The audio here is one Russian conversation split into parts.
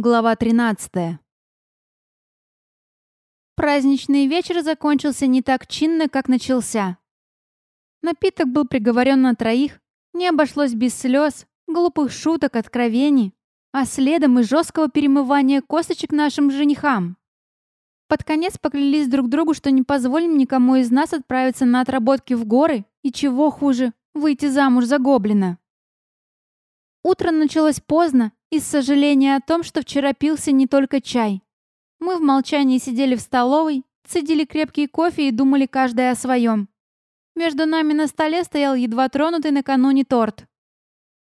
Глава 13. Праздничный вечер закончился не так чинно, как начался. Напиток был приговорен на троих, не обошлось без слез, глупых шуток, откровений, а следом и жесткого перемывания косточек нашим женихам. Под конец поклялись друг другу, что не позволим никому из нас отправиться на отработки в горы и, чего хуже, выйти замуж за гоблина. Утро началось поздно, из сожаления о том, что вчера пился не только чай. Мы в молчании сидели в столовой, цедили крепкий кофе и думали каждая о своем. Между нами на столе стоял едва тронутый накануне торт.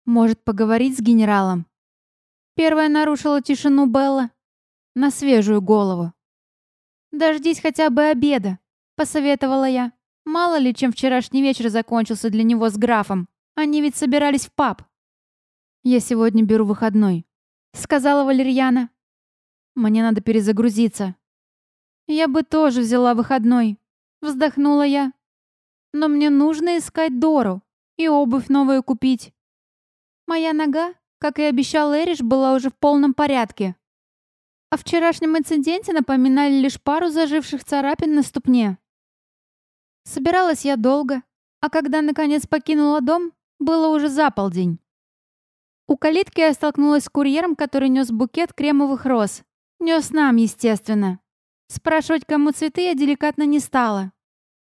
Может, поговорить с генералом? Первая нарушила тишину Белла. На свежую голову. «Дождись хотя бы обеда», — посоветовала я. Мало ли, чем вчерашний вечер закончился для него с графом. Они ведь собирались в паб. «Я сегодня беру выходной», — сказала Валерьяна. «Мне надо перезагрузиться». «Я бы тоже взяла выходной», — вздохнула я. «Но мне нужно искать Дору и обувь новую купить». Моя нога, как и обещал Эриш, была уже в полном порядке. О вчерашнем инциденте напоминали лишь пару заживших царапин на ступне. Собиралась я долго, а когда наконец покинула дом, было уже за полдень. У калитки я столкнулась с курьером, который нес букет кремовых роз. Нес нам, естественно. Спрашивать, кому цветы, я деликатно не стала.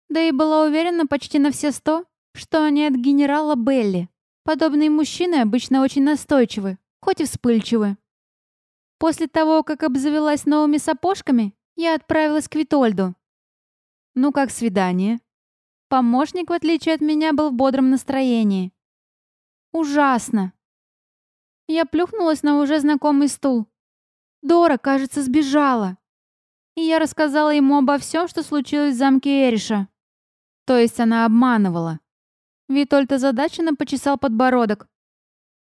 Да и была уверена почти на все сто, что они от генерала Белли. Подобные мужчины обычно очень настойчивы, хоть и вспыльчивы. После того, как обзавелась новыми сапожками, я отправилась к Витольду. Ну, как свидание? Помощник, в отличие от меня, был в бодром настроении. Ужасно. Я плюхнулась на уже знакомый стул. Дора, кажется, сбежала. И я рассказала ему обо всем, что случилось в замке Эриша. То есть она обманывала. Витольд озадаченно почесал подбородок.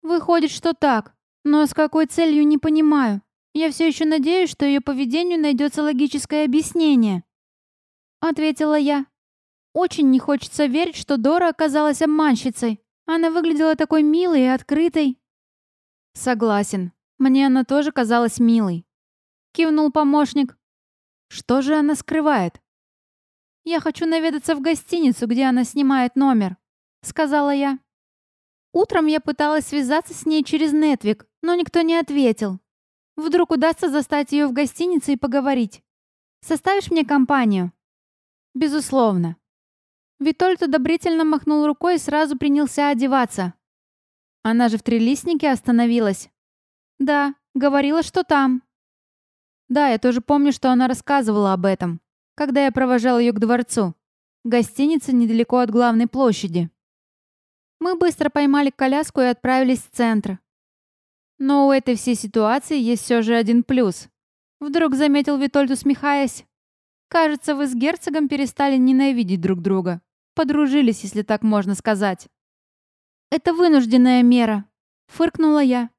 Выходит, что так. Но с какой целью, не понимаю. Я все еще надеюсь, что ее поведению найдется логическое объяснение. Ответила я. Очень не хочется верить, что Дора оказалась обманщицей. Она выглядела такой милой и открытой. «Согласен. Мне она тоже казалась милой». Кивнул помощник. «Что же она скрывает?» «Я хочу наведаться в гостиницу, где она снимает номер», — сказала я. Утром я пыталась связаться с ней через Нетвик, но никто не ответил. Вдруг удастся застать ее в гостинице и поговорить. Составишь мне компанию?» «Безусловно». Витольд одобрительно махнул рукой и сразу принялся одеваться. Она же в Трелистнике остановилась. Да, говорила, что там. Да, я тоже помню, что она рассказывала об этом, когда я провожал ее к дворцу. Гостиница недалеко от главной площади. Мы быстро поймали коляску и отправились в центр. Но у этой всей ситуации есть все же один плюс. Вдруг заметил Витольд, усмехаясь. Кажется, вы с герцогом перестали ненавидеть друг друга. Подружились, если так можно сказать. «Это вынужденная мера», — фыркнула я.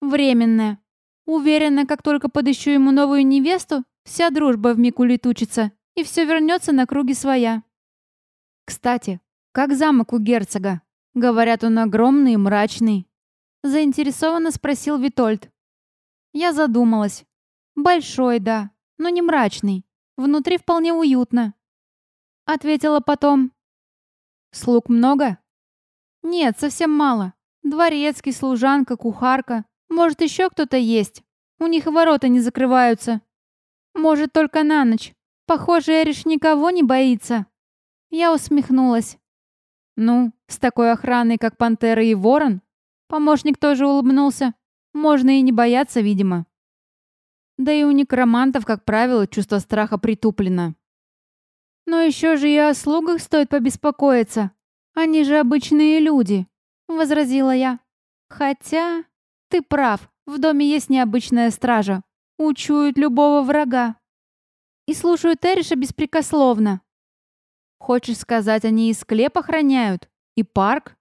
«Временная. Уверена, как только подыщу ему новую невесту, вся дружба вмиг улетучится, и все вернется на круги своя». «Кстати, как замок у герцога? Говорят, он огромный и мрачный». Заинтересованно спросил Витольд. Я задумалась. «Большой, да, но не мрачный. Внутри вполне уютно». Ответила потом. «Слуг много?» «Нет, совсем мало. Дворецкий, служанка, кухарка. Может, еще кто-то есть. У них ворота не закрываются. Может, только на ночь. Похоже, Эриш никого не боится». Я усмехнулась. «Ну, с такой охраной, как Пантера и Ворон?» Помощник тоже улыбнулся. «Можно и не бояться, видимо». Да и у некромантов, как правило, чувство страха притуплено. Но еще же и о слугах стоит побеспокоиться. Они же обычные люди», — возразила я. «Хотя ты прав, в доме есть необычная стража. Учуют любого врага. И слушают Эриша беспрекословно. Хочешь сказать, они и склеп охраняют? И парк?»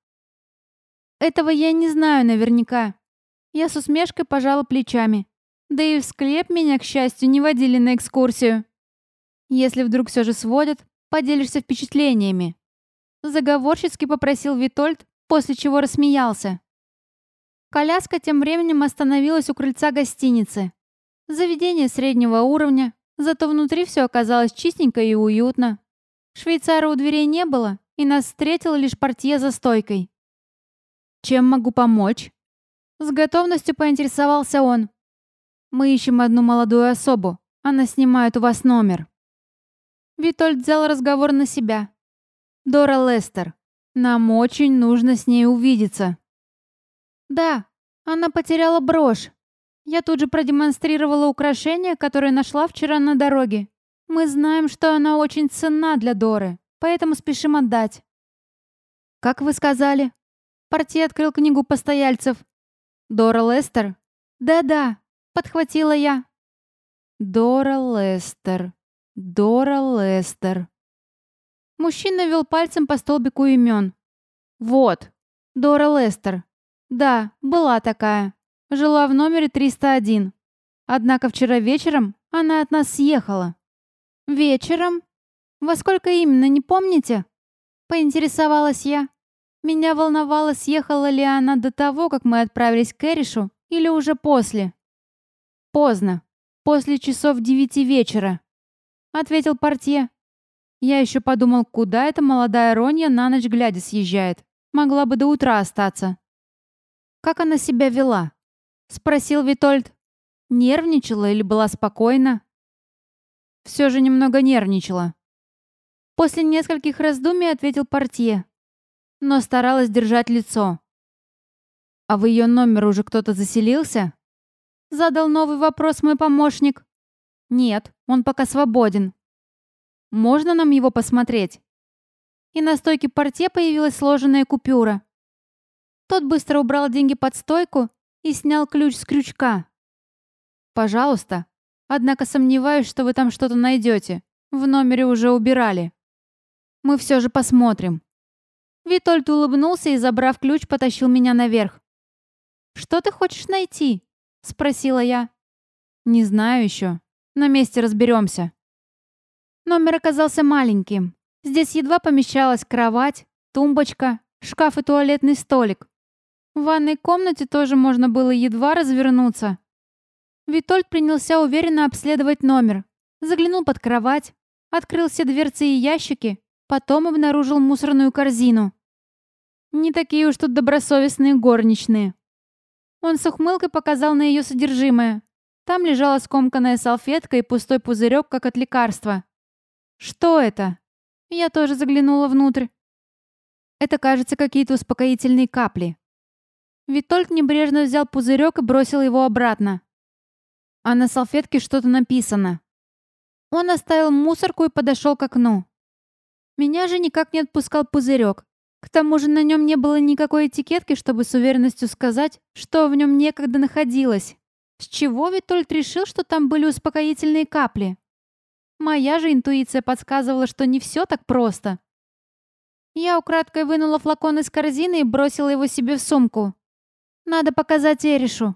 «Этого я не знаю наверняка». Я с усмешкой пожала плечами. Да и в склеп меня, к счастью, не водили на экскурсию. Если вдруг все же сводят, поделишься впечатлениями. Заговорщицки попросил Витольд, после чего рассмеялся. Коляска тем временем остановилась у крыльца гостиницы. Заведение среднего уровня, зато внутри все оказалось чистенько и уютно. Швейцара у дверей не было, и нас встретил лишь портье за стойкой. «Чем могу помочь?» С готовностью поинтересовался он. «Мы ищем одну молодую особу. Она снимает у вас номер». Витольд взял разговор на себя. «Дора Лестер. Нам очень нужно с ней увидеться». «Да, она потеряла брошь. Я тут же продемонстрировала украшение, которое нашла вчера на дороге. Мы знаем, что она очень ценна для Доры, поэтому спешим отдать». «Как вы сказали?» Портье открыл книгу постояльцев. «Дора Лестер?» «Да-да», — подхватила я. «Дора Лестер, Дора Лестер». Мужчина вел пальцем по столбику имен. «Вот, Дора Лестер. Да, была такая. Жила в номере 301. Однако вчера вечером она от нас съехала». «Вечером? Во сколько именно, не помните?» Поинтересовалась я. Меня волновало, съехала ли она до того, как мы отправились к Эришу, или уже после. «Поздно. После часов девяти вечера», — ответил портье. Я еще подумал, куда эта молодая Ронья на ночь глядя съезжает. Могла бы до утра остаться. «Как она себя вела?» — спросил Витольд. «Нервничала или была спокойна?» «Все же немного нервничала». После нескольких раздумий ответил портье, но старалась держать лицо. «А в ее номер уже кто-то заселился?» Задал новый вопрос мой помощник. «Нет, он пока свободен. Можно нам его посмотреть?» И на стойке портье появилась сложенная купюра. Тот быстро убрал деньги под стойку и снял ключ с крючка. «Пожалуйста. Однако сомневаюсь, что вы там что-то найдете. В номере уже убирали. Мы все же посмотрим». Витольд улыбнулся и, забрав ключ, потащил меня наверх. «Что ты хочешь найти?» — спросила я. «Не знаю еще. На месте разберемся». Номер оказался маленьким. Здесь едва помещалась кровать, тумбочка, шкаф и туалетный столик. В ванной комнате тоже можно было едва развернуться. Витольд принялся уверенно обследовать номер. Заглянул под кровать, открыл все дверцы и ящики, потом обнаружил мусорную корзину. Не такие уж тут добросовестные горничные. Он с ухмылкой показал на ее содержимое. Там лежала скомканная салфетка и пустой пузырек, как от лекарства. «Что это?» Я тоже заглянула внутрь. Это, кажется, какие-то успокоительные капли. Витольд небрежно взял пузырек и бросил его обратно. А на салфетке что-то написано. Он оставил мусорку и подошел к окну. Меня же никак не отпускал пузырек. К тому же на нем не было никакой этикетки, чтобы с уверенностью сказать, что в нем некогда находилось. С чего Витольд решил, что там были успокоительные капли? Моя же интуиция подсказывала, что не все так просто. Я украдкой вынула флакон из корзины и бросила его себе в сумку. Надо показать Эришу.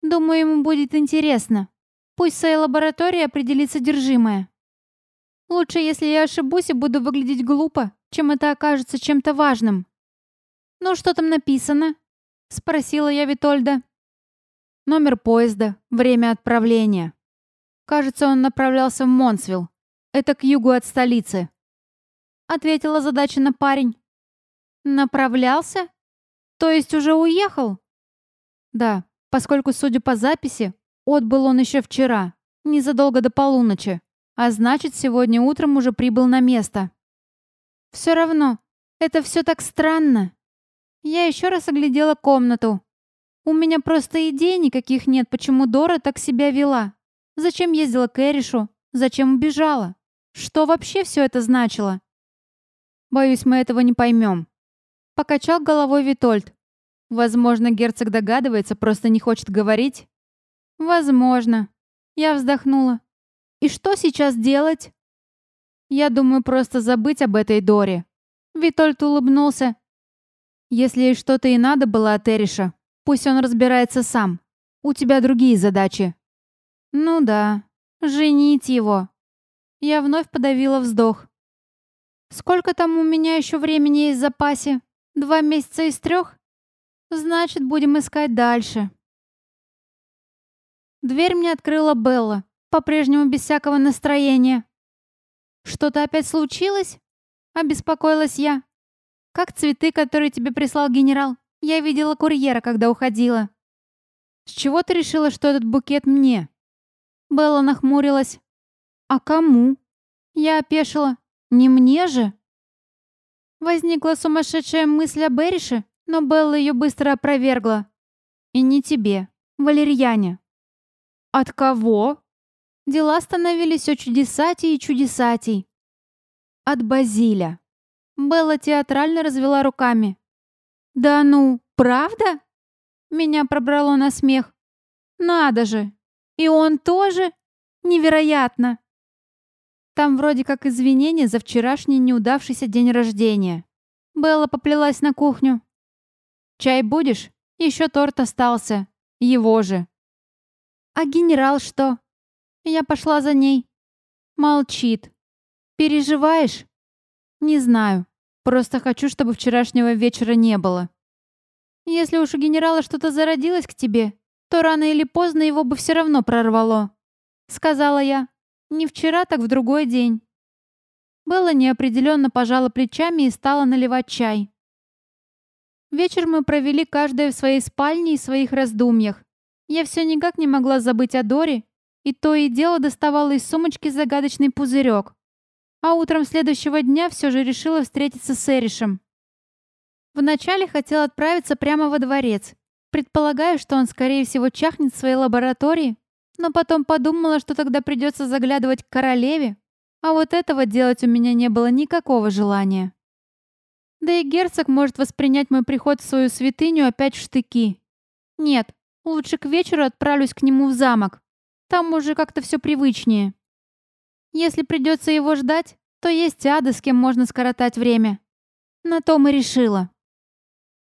Думаю, ему будет интересно. Пусть в своей лаборатории определит содержимое. Лучше, если я ошибусь и буду выглядеть глупо, чем это окажется чем-то важным. «Ну, что там написано?» — спросила я Витольда. «Номер поезда, время отправления», Кажется, он направлялся в Монсвилл. Это к югу от столицы. Ответила задача на парень. Направлялся? То есть уже уехал? Да, поскольку, судя по записи, отбыл он еще вчера, незадолго до полуночи, а значит, сегодня утром уже прибыл на место. Все равно, это все так странно. Я еще раз оглядела комнату. У меня просто идей никаких нет, почему Дора так себя вела. Зачем ездила к Эришу? Зачем убежала? Что вообще все это значило? Боюсь, мы этого не поймем. Покачал головой Витольд. Возможно, герцог догадывается, просто не хочет говорить. Возможно. Я вздохнула. И что сейчас делать? Я думаю, просто забыть об этой Доре. Витольд улыбнулся. Если ей что-то и надо было от Эриша, пусть он разбирается сам. У тебя другие задачи. Ну да, женить его. Я вновь подавила вздох. Сколько там у меня еще времени есть в запасе? Два месяца из трех? Значит, будем искать дальше. Дверь мне открыла Белла, по-прежнему без всякого настроения. «Что-то опять случилось?» — обеспокоилась я. «Как цветы, которые тебе прислал генерал? Я видела курьера, когда уходила». «С чего ты решила, что этот букет мне?» Белла нахмурилась. «А кому?» Я опешила. «Не мне же?» Возникла сумасшедшая мысль о Берише, но Белла ее быстро опровергла. «И не тебе, Валерьяне». «От кого?» Дела становились все чудесатей и чудесатей. От Базиля. Белла театрально развела руками. «Да ну, правда?» Меня пробрало на смех. «Надо же! И он тоже? Невероятно!» Там вроде как извинение за вчерашний неудавшийся день рождения. Белла поплелась на кухню. «Чай будешь? Еще торт остался. Его же». «А генерал что?» Я пошла за ней. Молчит. Переживаешь? Не знаю. Просто хочу, чтобы вчерашнего вечера не было. Если уж у генерала что-то зародилось к тебе, то рано или поздно его бы все равно прорвало. Сказала я. Не вчера, так в другой день. Белла неопределенно пожала плечами и стала наливать чай. Вечер мы провели каждая в своей спальне и своих раздумьях. Я все никак не могла забыть о Доре и то и дело доставала из сумочки загадочный пузырек. А утром следующего дня все же решила встретиться с Эришем. Вначале хотела отправиться прямо во дворец, предполагая, что он, скорее всего, чахнет в своей лаборатории, но потом подумала, что тогда придется заглядывать к королеве, а вот этого делать у меня не было никакого желания. Да и герцог может воспринять мой приход в свою святыню опять в штыки. Нет, лучше к вечеру отправлюсь к нему в замок, там уже как-то все привычнее. Если придется его ждать, то есть ада, с кем можно скоротать время. На то и решила.